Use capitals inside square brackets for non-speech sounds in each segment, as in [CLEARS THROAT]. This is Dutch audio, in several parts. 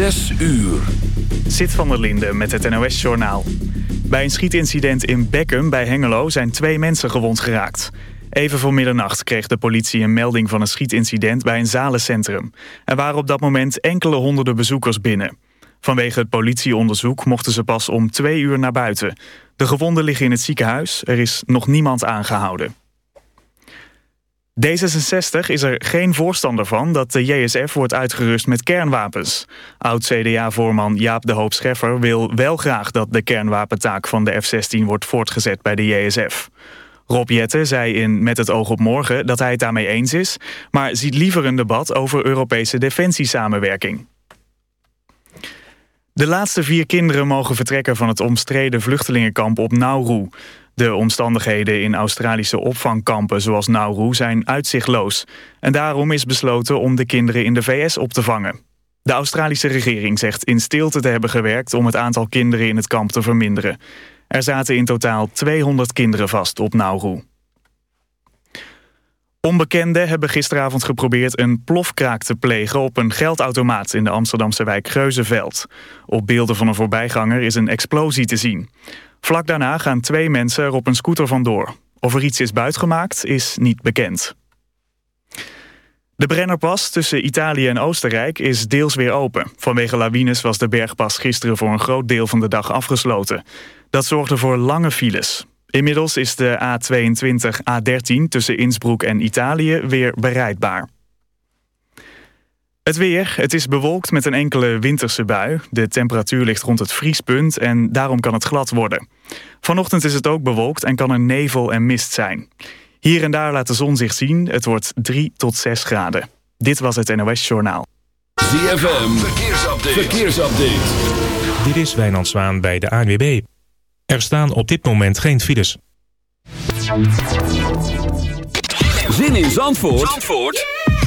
Zes uur. Zit van der Linde met het NOS-journaal. Bij een schietincident in Beckum bij Hengelo zijn twee mensen gewond geraakt. Even voor middernacht kreeg de politie een melding van een schietincident bij een zalencentrum. Er waren op dat moment enkele honderden bezoekers binnen. Vanwege het politieonderzoek mochten ze pas om twee uur naar buiten. De gewonden liggen in het ziekenhuis, er is nog niemand aangehouden. D66 is er geen voorstander van dat de JSF wordt uitgerust met kernwapens. Oud-CDA-voorman Jaap de Hoop Scheffer wil wel graag dat de kernwapentaak van de F-16 wordt voortgezet bij de JSF. Rob Jette zei in Met het oog op morgen dat hij het daarmee eens is... maar ziet liever een debat over Europese defensiesamenwerking. De laatste vier kinderen mogen vertrekken van het omstreden vluchtelingenkamp op Nauru. De omstandigheden in Australische opvangkampen zoals Nauru zijn uitzichtloos. En daarom is besloten om de kinderen in de VS op te vangen. De Australische regering zegt in stilte te hebben gewerkt om het aantal kinderen in het kamp te verminderen. Er zaten in totaal 200 kinderen vast op Nauru. Onbekenden hebben gisteravond geprobeerd een plofkraak te plegen op een geldautomaat in de Amsterdamse wijk Geuzenveld. Op beelden van een voorbijganger is een explosie te zien. Vlak daarna gaan twee mensen er op een scooter vandoor. Of er iets is buitgemaakt is niet bekend. De Brennerpas tussen Italië en Oostenrijk is deels weer open. Vanwege lawines was de bergpas gisteren voor een groot deel van de dag afgesloten. Dat zorgde voor lange files. Inmiddels is de A22, A13 tussen Innsbruck en Italië weer bereidbaar. Het weer. Het is bewolkt met een enkele winterse bui. De temperatuur ligt rond het vriespunt en daarom kan het glad worden. Vanochtend is het ook bewolkt en kan er nevel en mist zijn. Hier en daar laat de zon zich zien. Het wordt 3 tot 6 graden. Dit was het NOS Journaal. ZFM. Verkeersupdate. Verkeersupdate. Dit is Wijnand Zwaan bij de ANWB. Er staan op dit moment geen files. Zin in Zandvoort, Zandvoort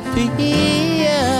disappear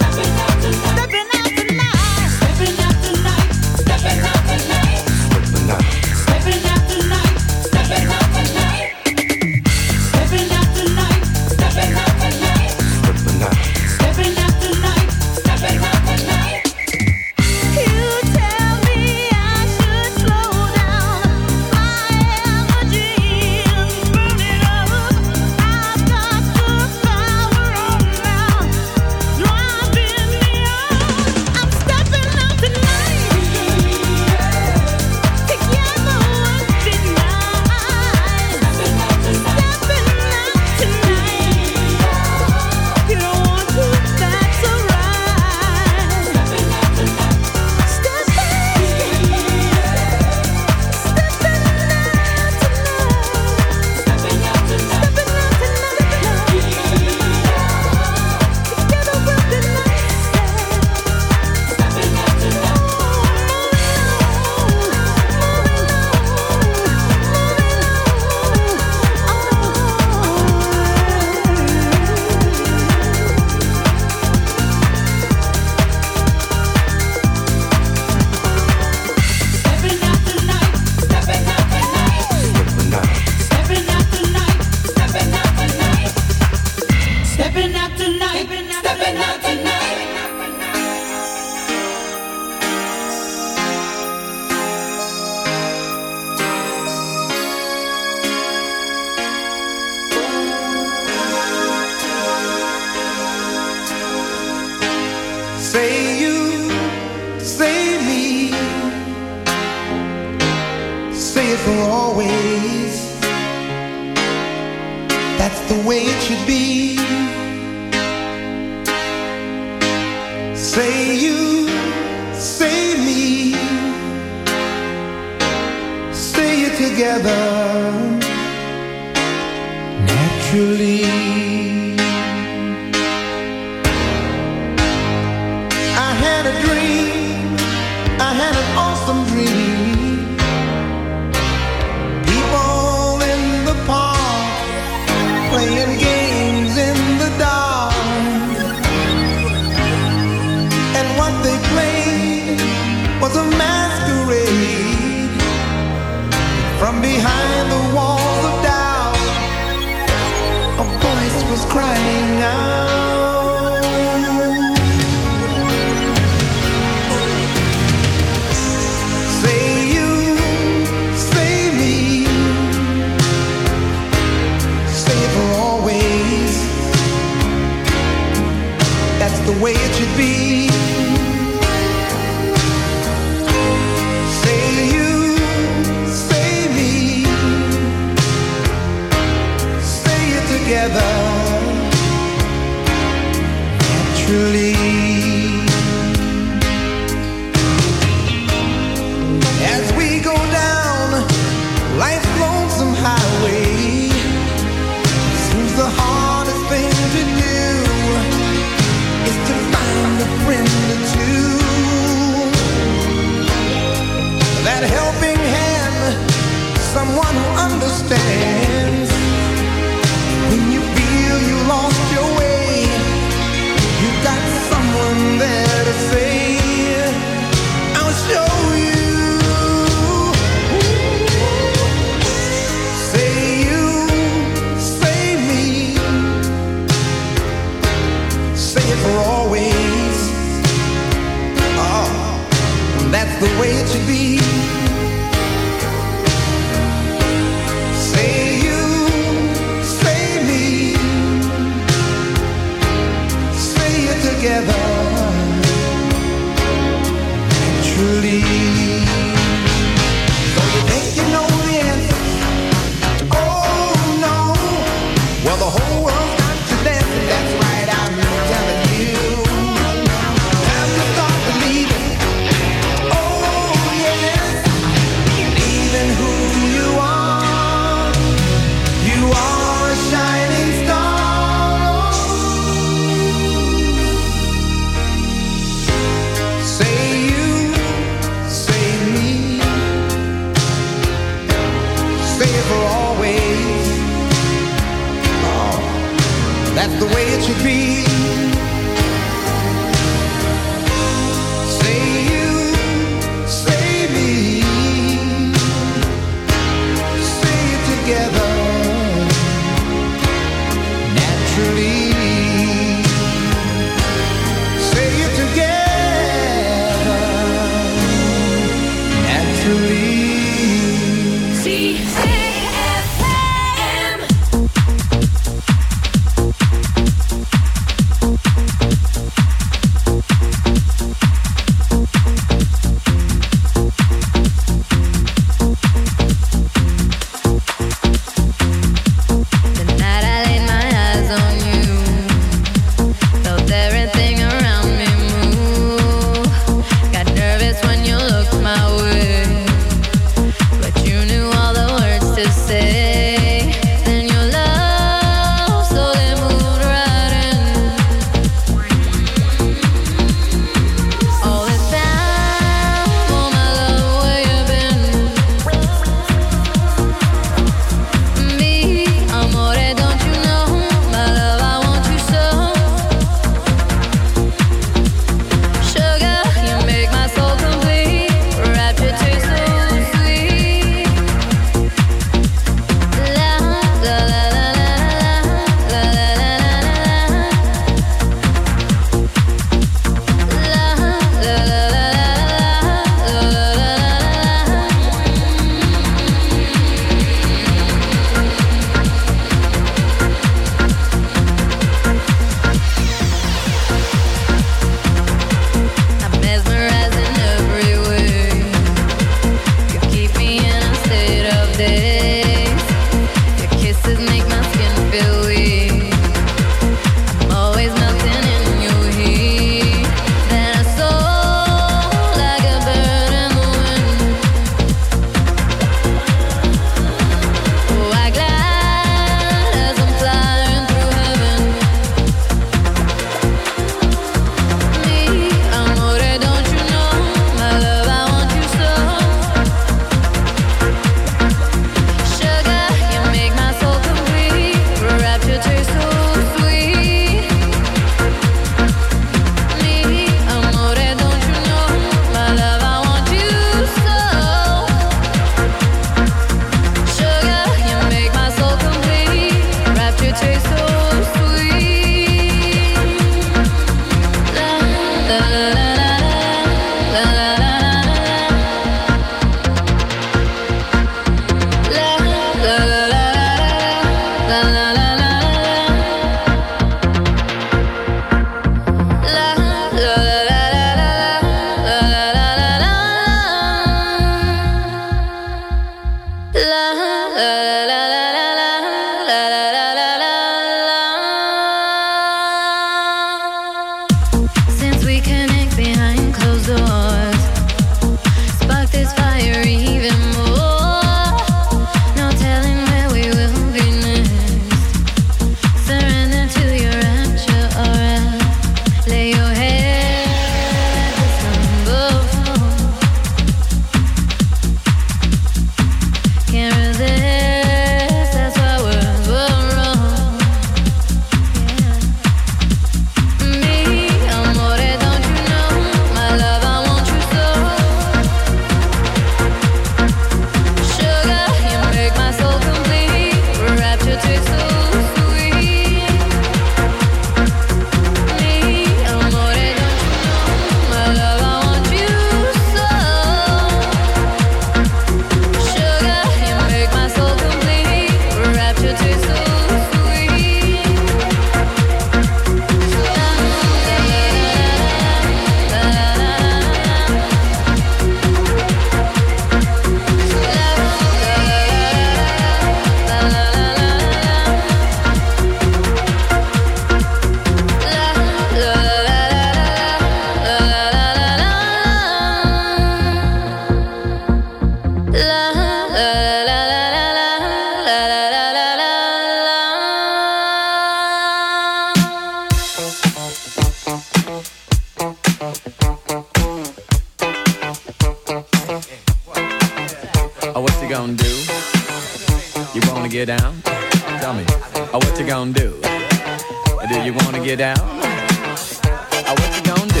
Do you wanna get down? Oh, what you gonna do?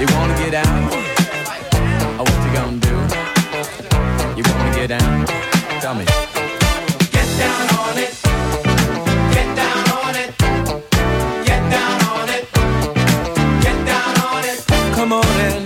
You wanna get down? Oh, what you gonna do? You wanna get down? Tell me. Get down on it. Get down. Come on in.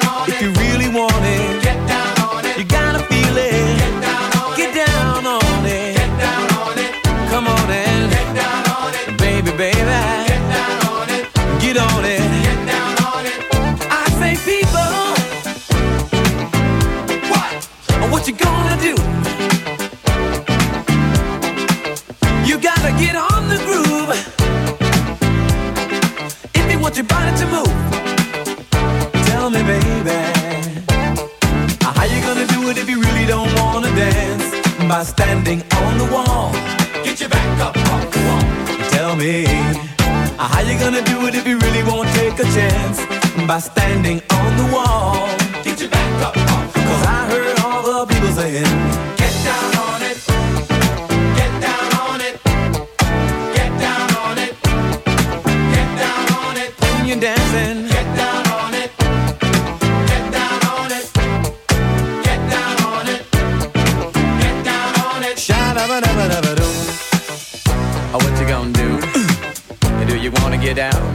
by standing on the wall. Get your back up off. Cause I heard all the people saying, Get down on it. Get down on it. Get down on it. Get down on it. When you're dancing. Get down on it. Get down on it. Get down on it. Get down on it. Sha da ba da ba da ba. Oh, what you gonna do? [CLEARS THROAT] do you wanna get?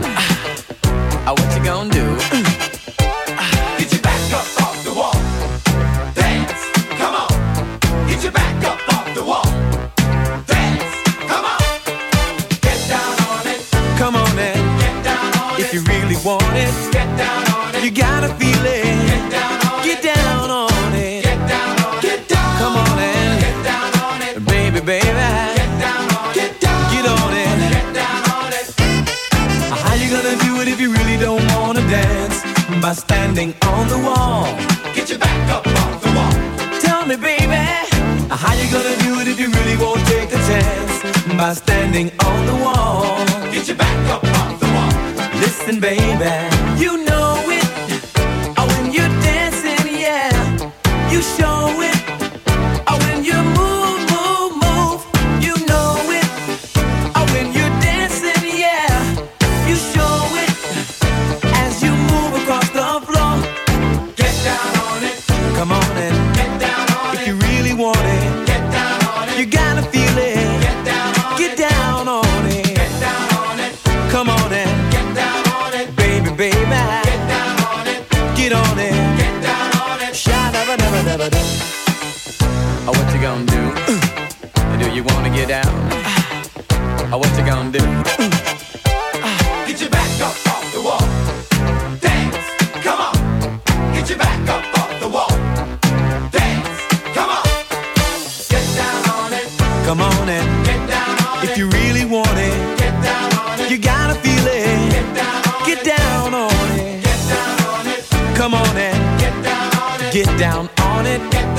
Get down on it.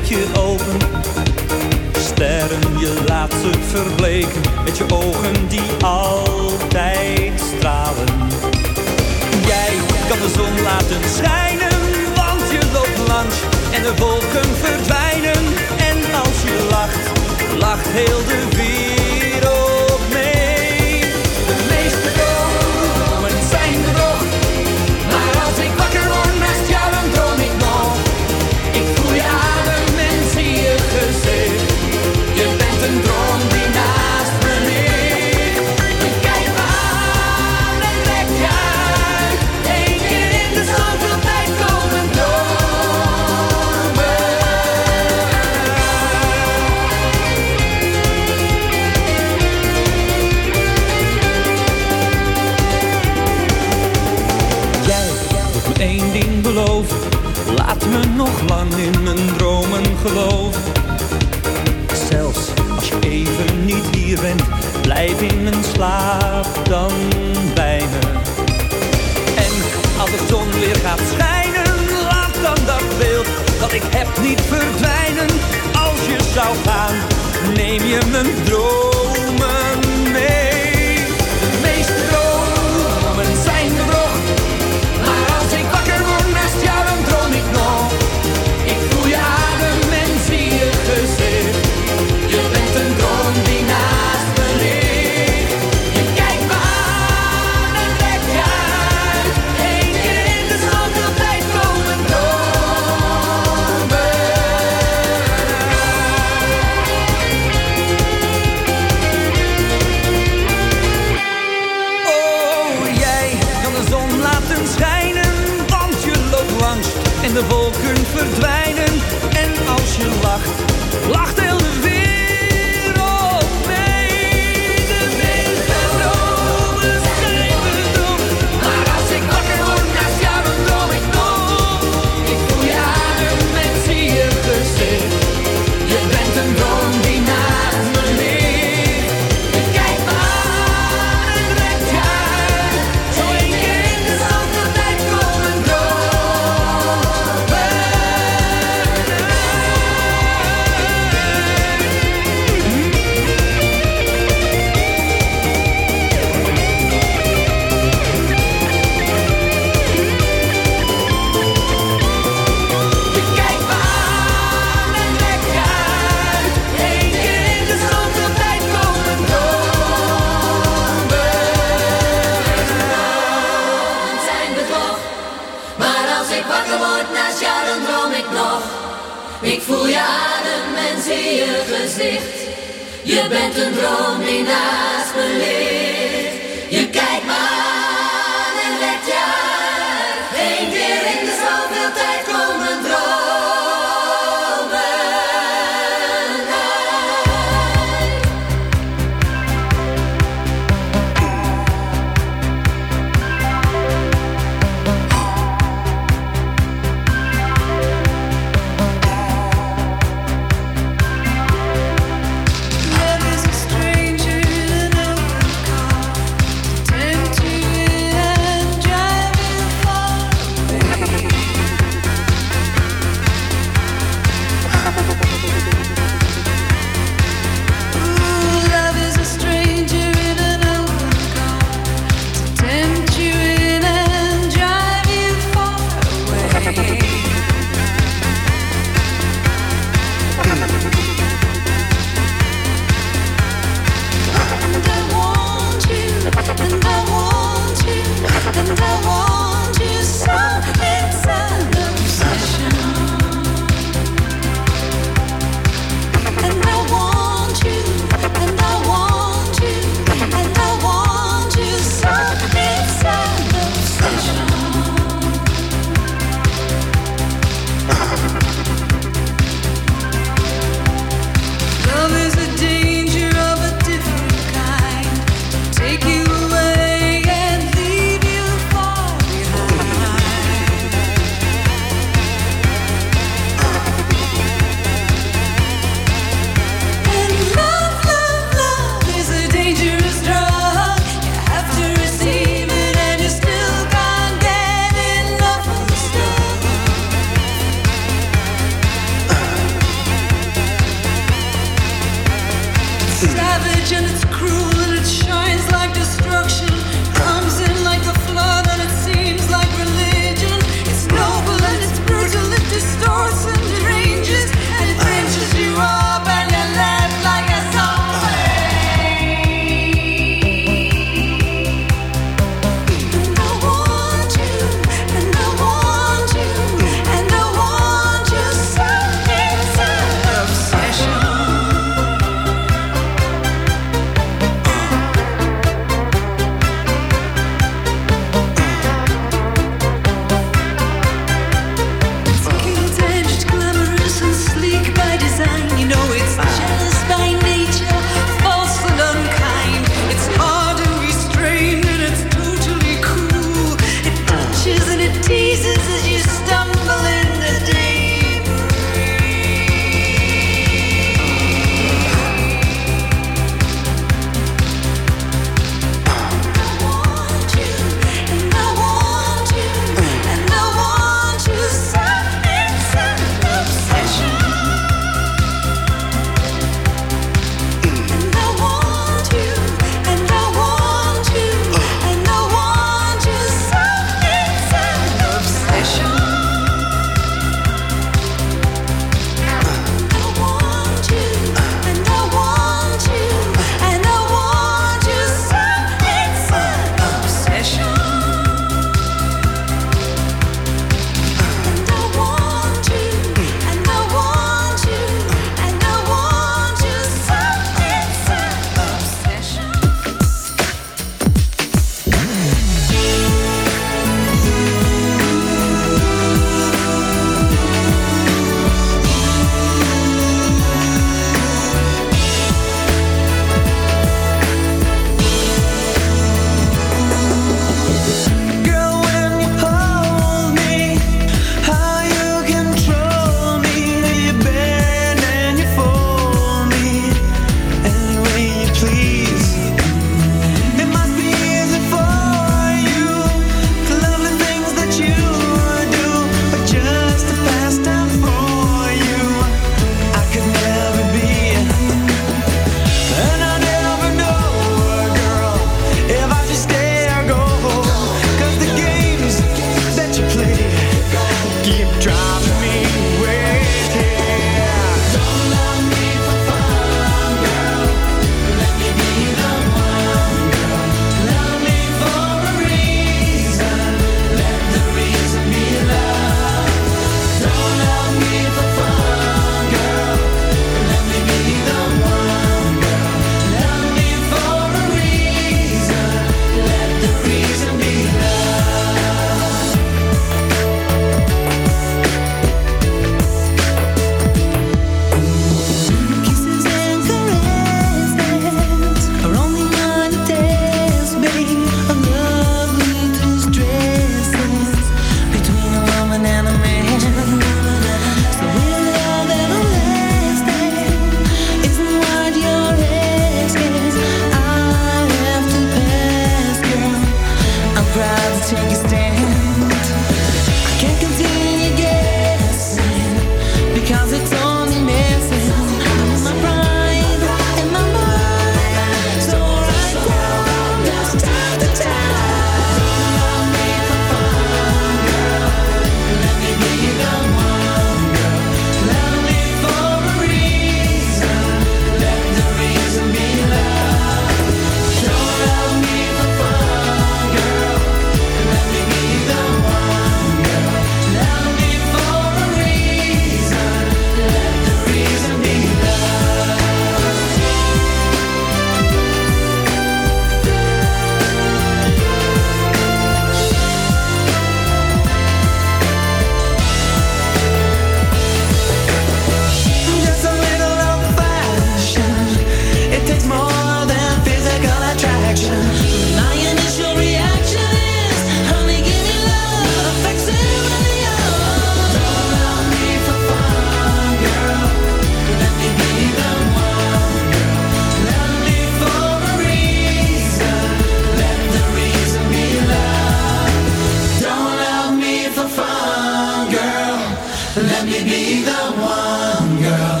the one, girl.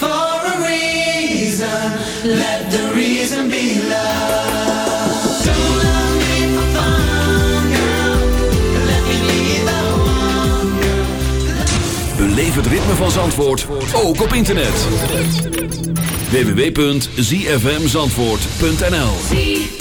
For a reason. Reason be love. Het ritme van Zandvoort ook op internet. www.zfmzandvoort.nl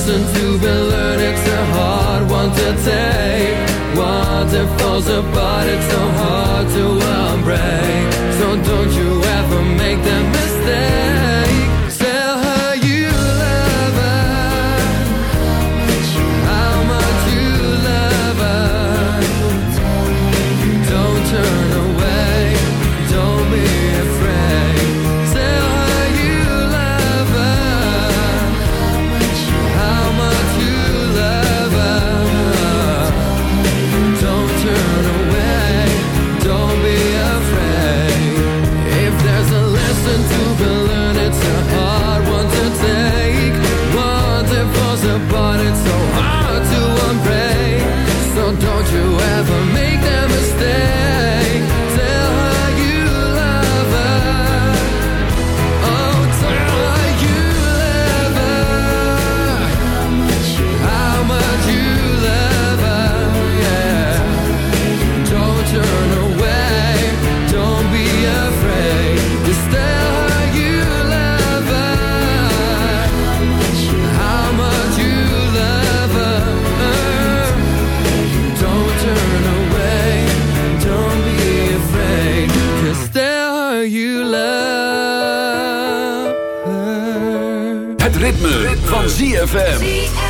lesson to be learned. It's a hard one to take. Water falls apart, it's so hard to unbreak. So don't you ZFM.